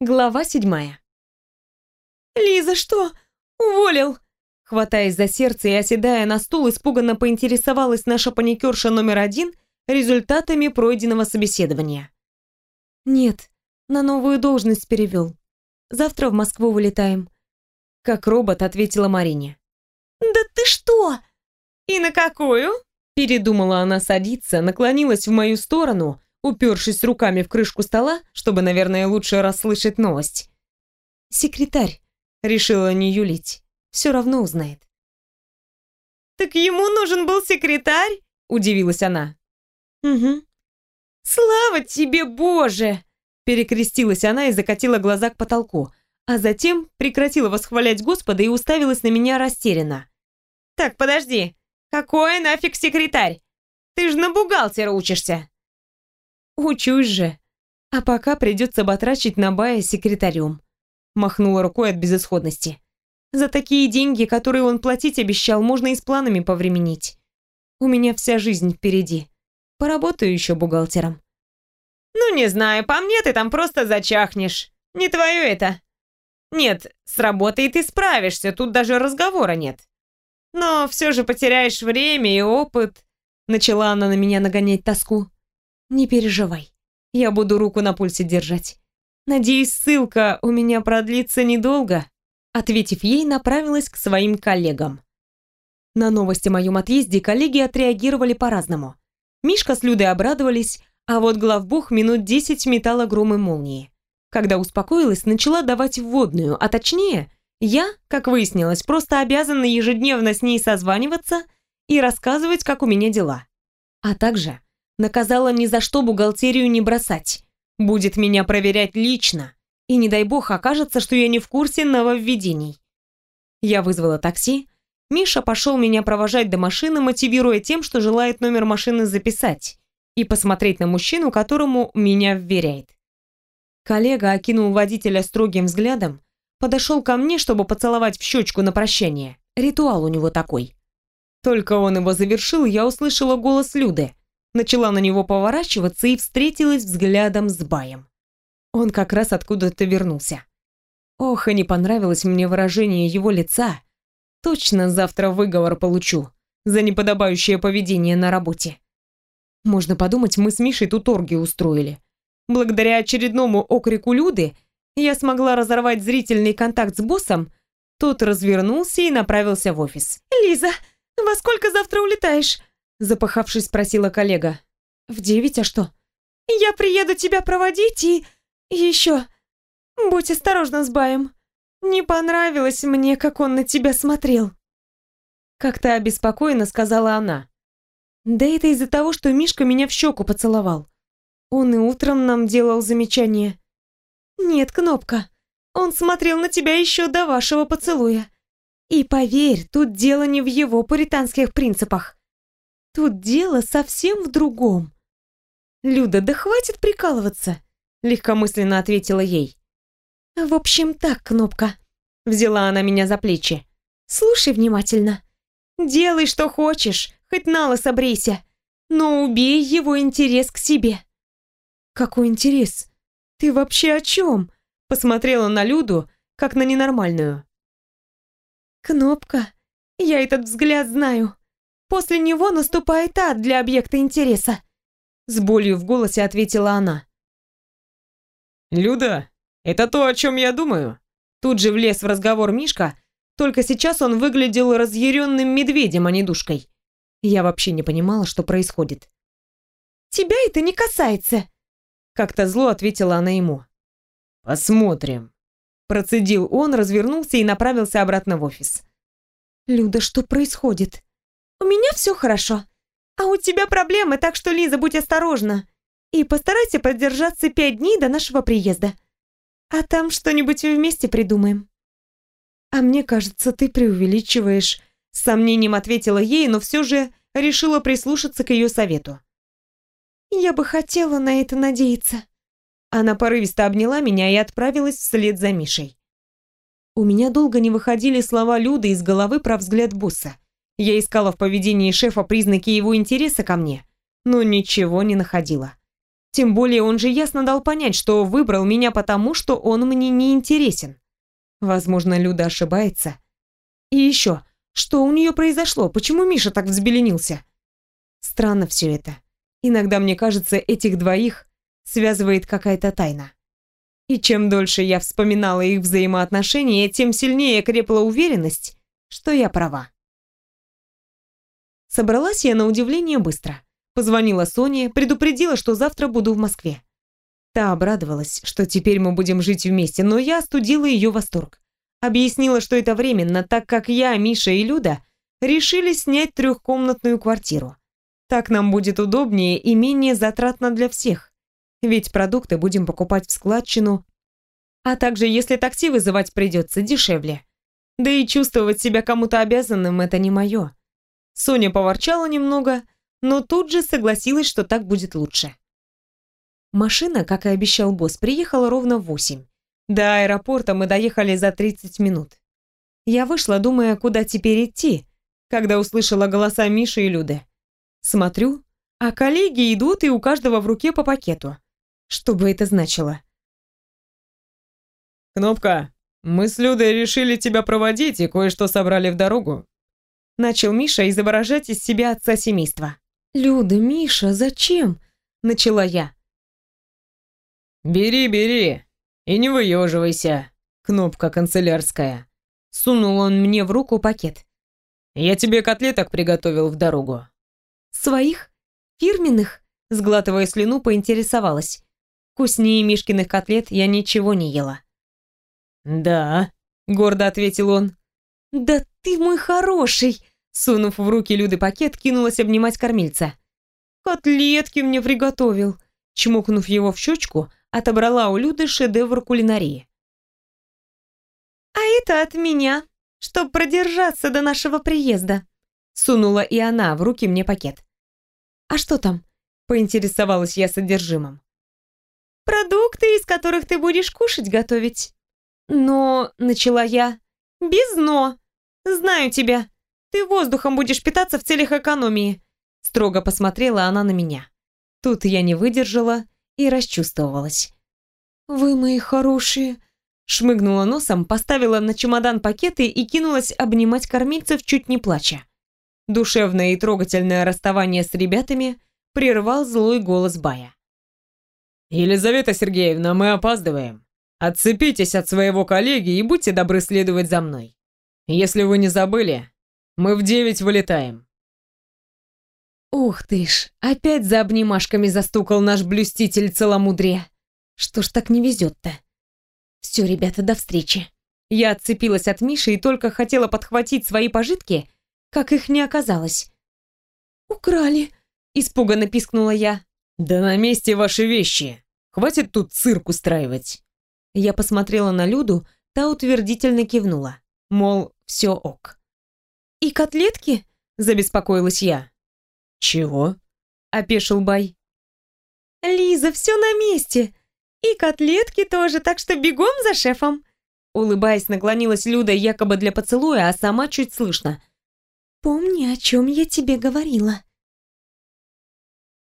Глава седьмая. «Лиза, что? Уволил?» Хватаясь за сердце и оседая на стул, испуганно поинтересовалась наша паникерша номер один результатами пройденного собеседования. «Нет, на новую должность перевел. Завтра в Москву вылетаем», — как робот ответила Марине. «Да ты что? И на какую?» Передумала она садиться, наклонилась в мою сторону, упершись руками в крышку стола, чтобы, наверное, лучше расслышать новость. «Секретарь», — решила не юлить, — «все равно узнает». «Так ему нужен был секретарь?» — удивилась она. «Угу». «Слава тебе, Боже!» Перекрестилась она и закатила глаза к потолку, а затем прекратила восхвалять Господа и уставилась на меня растерянно. «Так, подожди. Какой нафиг секретарь? Ты же на бухгалтера учишься!» «Учусь же. А пока придется батрачить на бая секретарем», махнула рукой от безысходности. «За такие деньги, которые он платить обещал, можно и с планами повременить. У меня вся жизнь впереди. Поработаю еще бухгалтером». «Ну, не знаю, по мне ты там просто зачахнешь. Не твое это. Нет, с работой ты справишься, тут даже разговора нет. Но все же потеряешь время и опыт». Начала она на меня нагонять тоску. Не переживай. Я буду руку на пульсе держать. Надеюсь, ссылка у меня продлится недолго. Ответив ей, направилась к своим коллегам. На новости о моем отъезде коллеги отреагировали по-разному. Мишка с Людой обрадовались, а вот главбух минут десять метала громы молнии. Когда успокоилась, начала давать вводную, а точнее, я, как выяснилось, просто обязана ежедневно с ней созваниваться и рассказывать, как у меня дела. А также Наказала ни за что бухгалтерию не бросать. Будет меня проверять лично. И не дай бог окажется, что я не в курсе нововведений. Я вызвала такси. Миша пошел меня провожать до машины, мотивируя тем, что желает номер машины записать и посмотреть на мужчину, которому меня вверяет. Коллега окинул водителя строгим взглядом, подошел ко мне, чтобы поцеловать в щечку на прощание. Ритуал у него такой. Только он его завершил, я услышала голос Люды начала на него поворачиваться и встретилась взглядом с Баем. Он как раз откуда-то вернулся. Ох, и не понравилось мне выражение его лица. Точно завтра выговор получу за неподобающее поведение на работе. Можно подумать, мы с Мишей тут оргию устроили. Благодаря очередному окрику Люды я смогла разорвать зрительный контакт с боссом, тот развернулся и направился в офис. «Лиза, во сколько завтра улетаешь?» Запахавшись, спросила коллега. «В девять, а что?» «Я приеду тебя проводить и... еще... Будь осторожна с Баем. Не понравилось мне, как он на тебя смотрел». Как-то обеспокоенно сказала она. «Да это из-за того, что Мишка меня в щеку поцеловал. Он и утром нам делал замечание». «Нет, Кнопка, он смотрел на тебя еще до вашего поцелуя. И поверь, тут дело не в его пуританских принципах. Тут дело совсем в другом. Люда, да хватит прикалываться, легкомысленно ответила ей. В общем, так, Кнопка. Взяла она меня за плечи. Слушай внимательно. Делай, что хочешь, хоть на брейся, но убей его интерес к себе. Какой интерес? Ты вообще о чем? Посмотрела на Люду, как на ненормальную. Кнопка, я этот взгляд знаю. После него наступает ад для объекта интереса. С болью в голосе ответила она. «Люда, это то, о чем я думаю». Тут же влез в разговор Мишка, только сейчас он выглядел разъяренным медведем, а не душкой. Я вообще не понимала, что происходит. «Тебя это не касается», — как-то зло ответила она ему. «Посмотрим», — процедил он, развернулся и направился обратно в офис. «Люда, что происходит?» Меня все хорошо. А у тебя проблемы, так что, Лиза, будь осторожна. И постарайся продержаться пять дней до нашего приезда. А там что-нибудь вместе придумаем. А мне кажется, ты преувеличиваешь. С сомнением ответила ей, но все же решила прислушаться к ее совету. Я бы хотела на это надеяться. Она порывисто обняла меня и отправилась вслед за Мишей. У меня долго не выходили слова Люды из головы про взгляд босса. Я искала в поведении шефа признаки его интереса ко мне, но ничего не находила. Тем более он же ясно дал понять, что выбрал меня потому, что он мне не интересен. Возможно, Люда ошибается. И еще, что у нее произошло? Почему Миша так взбеленился? Странно все это. Иногда мне кажется, этих двоих связывает какая-то тайна. И чем дольше я вспоминала их взаимоотношения, тем сильнее крепла уверенность, что я права. Собралась я на удивление быстро. Позвонила Соне, предупредила, что завтра буду в Москве. Та обрадовалась, что теперь мы будем жить вместе, но я остудила ее восторг. Объяснила, что это временно, так как я, Миша и Люда решили снять трехкомнатную квартиру. Так нам будет удобнее и менее затратно для всех. Ведь продукты будем покупать в складчину, а также, если такси вызывать придется, дешевле. Да и чувствовать себя кому-то обязанным – это не мое. Соня поворчала немного, но тут же согласилась, что так будет лучше. Машина, как и обещал босс, приехала ровно в восемь. До аэропорта мы доехали за 30 минут. Я вышла, думая, куда теперь идти, когда услышала голоса Миши и Люды. Смотрю, а коллеги идут, и у каждого в руке по пакету. Что бы это значило? «Кнопка, мы с Людой решили тебя проводить и кое-что собрали в дорогу». Начал Миша изображать из себя отца семейства. «Люда, Миша, зачем?» Начала я. «Бери, бери, и не выеживайся, кнопка канцелярская». Сунул он мне в руку пакет. «Я тебе котлеток приготовил в дорогу». «Своих? Фирменных?» Сглатывая слюну, поинтересовалась. Вкуснее Мишкиных котлет я ничего не ела. «Да», — гордо ответил он. «Да ты мой хороший!» Сунув в руки Люды пакет, кинулась обнимать кормильца. «Котлетки мне приготовил!» Чмокнув его в щечку, отобрала у Люды шедевр кулинарии. «А это от меня, чтоб продержаться до нашего приезда», сунула и она в руки мне пакет. «А что там?» — поинтересовалась я содержимым. «Продукты, из которых ты будешь кушать готовить». «Но...» — начала я. «Без «но». Знаю тебя. Ты воздухом будешь питаться в целях экономии». Строго посмотрела она на меня. Тут я не выдержала и расчувствовалась. «Вы мои хорошие!» Шмыгнула носом, поставила на чемодан пакеты и кинулась обнимать кормильцев, чуть не плача. Душевное и трогательное расставание с ребятами прервал злой голос Бая. «Елизавета Сергеевна, мы опаздываем. Отцепитесь от своего коллеги и будьте добры следовать за мной. Если вы не забыли, мы в девять вылетаем». Ух ты ж, опять за обнимашками застукал наш блюститель целомудрия. Что ж так не везет-то? Все, ребята, до встречи. Я отцепилась от Миши и только хотела подхватить свои пожитки, как их не оказалось. «Украли!» — испуганно пискнула я. «Да на месте ваши вещи! Хватит тут цирк устраивать!» Я посмотрела на Люду, та утвердительно кивнула. Мол, все ок. «И котлетки?» — забеспокоилась я. «Чего?» — опешил Бай. «Лиза, все на месте. И котлетки тоже, так что бегом за шефом». Улыбаясь, наклонилась Люда якобы для поцелуя, а сама чуть слышно. «Помни, о чем я тебе говорила».